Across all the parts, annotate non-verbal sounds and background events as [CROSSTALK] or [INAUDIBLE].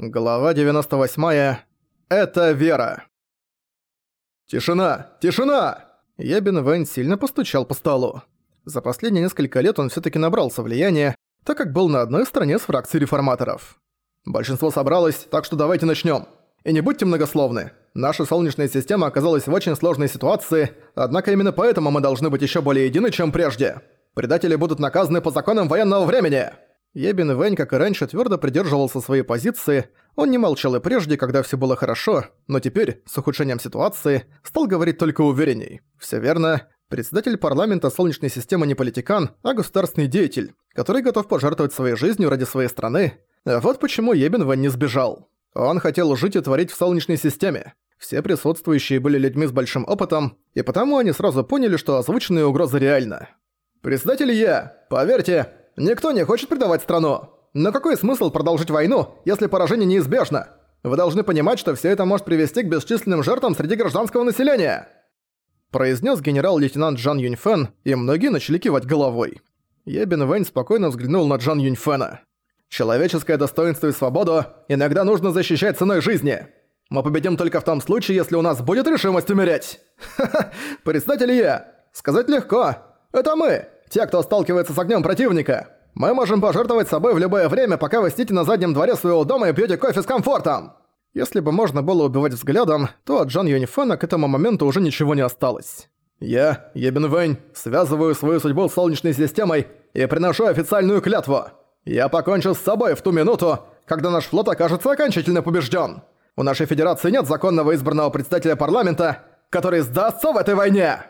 Глава 98. Это вера. Тишина! Тишина! Ябин Вэнь сильно постучал по столу. За последние несколько лет он всё-таки набрался влияния, так как был на одной стороне с фракцией реформаторов. Большинство собралось, так что давайте начнём. И не будьте многословны. Наша Солнечная система оказалась в очень сложной ситуации, однако именно поэтому мы должны быть ещё более едины, чем прежде. Предатели будут наказаны по законам военного времени. Ебин Вэнь, как и раньше, твердо придерживался своей позиции. Он не молчал и прежде, когда все было хорошо, но теперь, с ухудшением ситуации, стал говорить только уверенней. Все верно. Председатель парламента Солнечной системы не политикан, а государственный деятель, который готов пожертвовать своей жизнью ради своей страны. А вот почему Ебин Вэнь не сбежал. Он хотел жить и творить в Солнечной системе. Все присутствующие были людьми с большим опытом, и потому они сразу поняли, что озвученные угрозы реальны. «Председатель я, поверьте, Никто не хочет предавать страну. Но какой смысл продолжить войну, если поражение неизбежно? Вы должны понимать, что все это может привести к бесчисленным жертвам среди гражданского населения!» Произнес генерал-лейтенант Джан Юньфэн, и многие начали кивать головой. Ебин Вэнь спокойно взглянул на Джан Юньфэна. «Человеческое достоинство и свободу иногда нужно защищать ценой жизни. Мы победим только в том случае, если у нас будет решимость умереть. [LAUGHS] Ха-ха, председатель я. Сказать легко. Это мы, те, кто сталкивается с огнем противника. Мы можем пожертвовать собой в любое время, пока вы сидите на заднем дворе своего дома и пьете кофе с комфортом. Если бы можно было убивать взглядом, то от Джан Юнифена к этому моменту уже ничего не осталось. Я, Ебин Вэнь, связываю свою судьбу с Солнечной системой и приношу официальную клятву. Я покончу с собой в ту минуту, когда наш флот окажется окончательно побежден. У нашей федерации нет законного избранного представителя парламента, который сдастся в этой войне.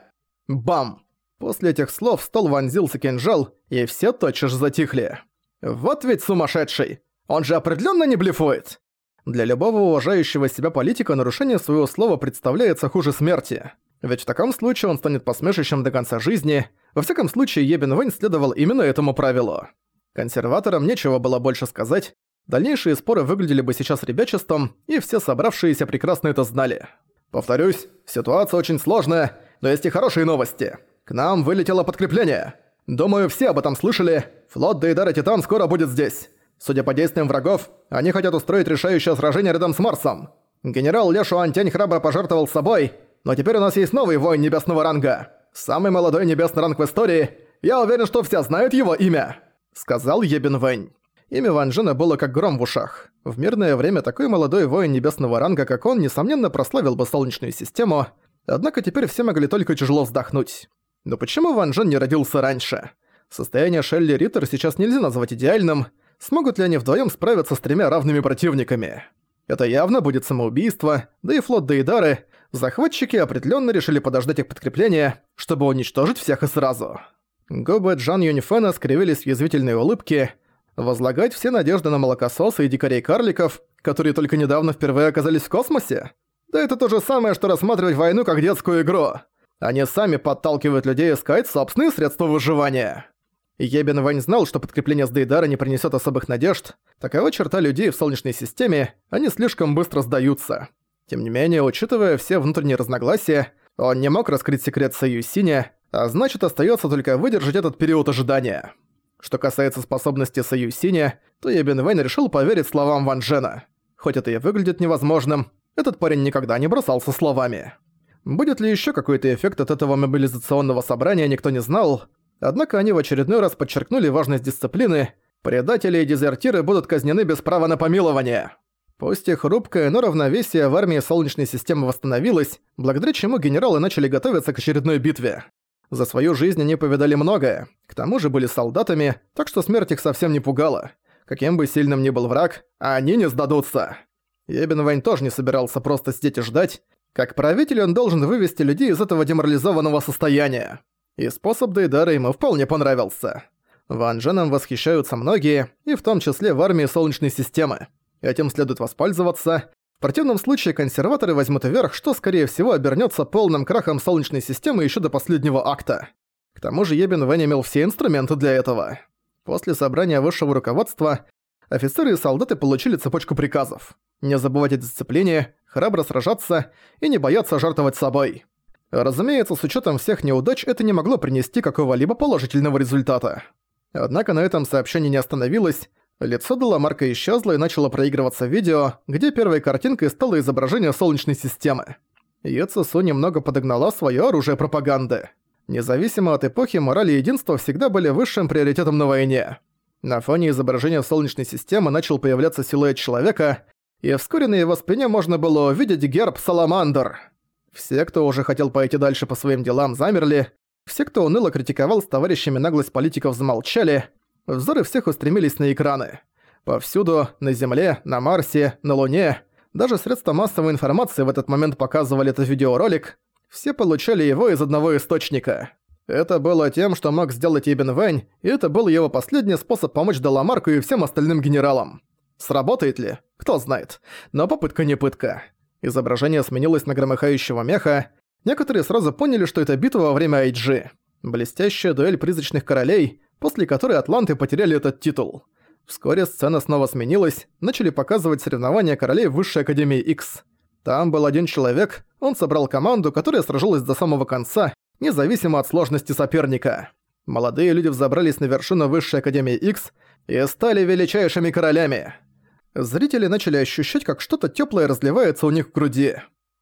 Бам! После этих слов в стол вонзился кинжал, и все тотчас затихли. Вот ведь сумасшедший! Он же определенно не блефует! Для любого уважающего себя политика нарушение своего слова представляется хуже смерти. Ведь в таком случае он станет посмешищем до конца жизни. Во всяком случае, Ебен Вэнь следовал именно этому правилу. Консерваторам нечего было больше сказать. Дальнейшие споры выглядели бы сейчас ребячеством, и все собравшиеся прекрасно это знали. Повторюсь, ситуация очень сложная, но есть и хорошие новости. К нам вылетело подкрепление. Думаю, все об этом слышали. Флот Дейдара Титан скоро будет здесь. Судя по действиям врагов, они хотят устроить решающее сражение рядом с Марсом. Генерал Лешу Антянь храбро пожертвовал собой, но теперь у нас есть новый воин небесного ранга. Самый молодой небесный ранг в истории. Я уверен, что все знают его имя», — сказал Ебин Вэнь. Имя Ван Джена было как гром в ушах. В мирное время такой молодой воин небесного ранга, как он, несомненно прославил бы Солнечную систему, однако теперь все могли только тяжело вздохнуть. Но почему Ван Джен не родился раньше? Состояние Шелли Риттер сейчас нельзя назвать идеальным. Смогут ли они вдвоем справиться с тремя равными противниками? Это явно будет самоубийство, да и флот Дейдары, захватчики определенно решили подождать их подкрепления, чтобы уничтожить всех и сразу. Губы Джан Юнифена скривились в язвительной улыбке. Возлагать все надежды на молокососа и дикарей-карликов, которые только недавно впервые оказались в космосе? Да это то же самое, что рассматривать войну как детскую игру. Они сами подталкивают людей искать собственные средства выживания. Ебен Вань знал, что подкрепление с Дейдара не принесет особых надежд. Такова черта людей в Солнечной системе, они слишком быстро сдаются. Тем не менее, учитывая все внутренние разногласия, он не мог раскрыть секрет Союзсиня, а значит остается только выдержать этот период ожидания. Что касается способности Союзсиня, то Ебен Вэнь решил поверить словам Ван Джена. Хоть это и выглядит невозможным, этот парень никогда не бросался словами. Будет ли еще какой-то эффект от этого мобилизационного собрания, никто не знал. Однако они в очередной раз подчеркнули важность дисциплины. Предатели и дезертиры будут казнены без права на помилование. Пусть и хрупкое, но равновесие в армии Солнечной системы восстановилось, благодаря чему генералы начали готовиться к очередной битве. За свою жизнь они повидали многое, к тому же были солдатами, так что смерть их совсем не пугала. Каким бы сильным ни был враг, они не сдадутся. Ебен Вань тоже не собирался просто сидеть и ждать, как правитель он должен вывести людей из этого деморализованного состояния. И способ Дейдара ему вполне понравился. Ван Дженом восхищаются многие, и в том числе в армии Солнечной системы. Этим следует воспользоваться. В противном случае консерваторы возьмут вверх, что скорее всего обернется полным крахом Солнечной системы еще до последнего акта. К тому же Ебин Вэнь имел все инструменты для этого. После собрания высшего руководства офицеры и солдаты получили цепочку приказов. Не забывать о дисциплине, храбро сражаться и не бояться жертвовать собой. Разумеется, с учетом всех неудач это не могло принести какого-либо положительного результата. Однако на этом сообщение не остановилось. Лицо Деламарка исчезло и начало проигрываться видео, где первой картинкой стало изображение Солнечной системы. Йоцесу немного подогнала своё оружие пропаганды. Независимо от эпохи, мораль и единство всегда были высшим приоритетом на войне. На фоне изображения Солнечной системы начал появляться силуэт человека, и вскоре на его спине можно было увидеть герб Саламандр. Все, кто уже хотел пойти дальше по своим делам, замерли, все, кто уныло критиковал с товарищами наглость политиков, замолчали, Взоры всех устремились на экраны. Повсюду, на Земле, на Марсе, на Луне, даже средства массовой информации в этот момент показывали этот видеоролик, все получали его из одного источника. Это было тем, что мог сделать Ибн Вэнь, и это был его последний способ помочь Деламарку и всем остальным генералам. Сработает ли? Кто знает. Но попытка не пытка. Изображение сменилось на громыхающего меха. Некоторые сразу поняли, что это битва во время IG. Блестящая дуэль призрачных королей, после которой атланты потеряли этот титул. Вскоре сцена снова сменилась, начали показывать соревнования королей Высшей Академии X. Там был один человек, он собрал команду, которая сражалась до самого конца, независимо от сложности соперника. Молодые люди взобрались на вершину Высшей Академии X и стали величайшими королями. Зрители начали ощущать, как что-то тёплое разливается у них в груди.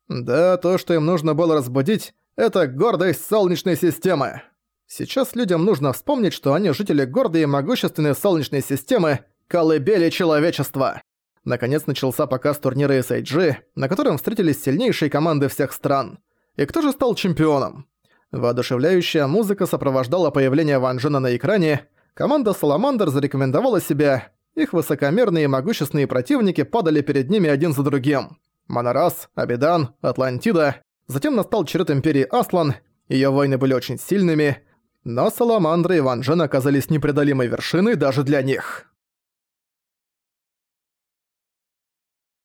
Да, то, что им нужно было разбудить, это гордость Солнечной системы. Сейчас людям нужно вспомнить, что они жители гордой и могущественной Солнечной системы, колыбели человечества. Наконец начался показ турнира SIG, на котором встретились сильнейшие команды всех стран. И кто же стал чемпионом? Воодушевляющая музыка сопровождала появление Ван Джена на экране, команда Саламандр зарекомендовала себя, их высокомерные и могущественные противники падали перед ними один за другим. Монорас, Абидан, Атлантида. Затем настал черед Империи Аслан, ее войны были очень сильными, но Саламандра и Ван Джен оказались непреодолимой вершиной даже для них.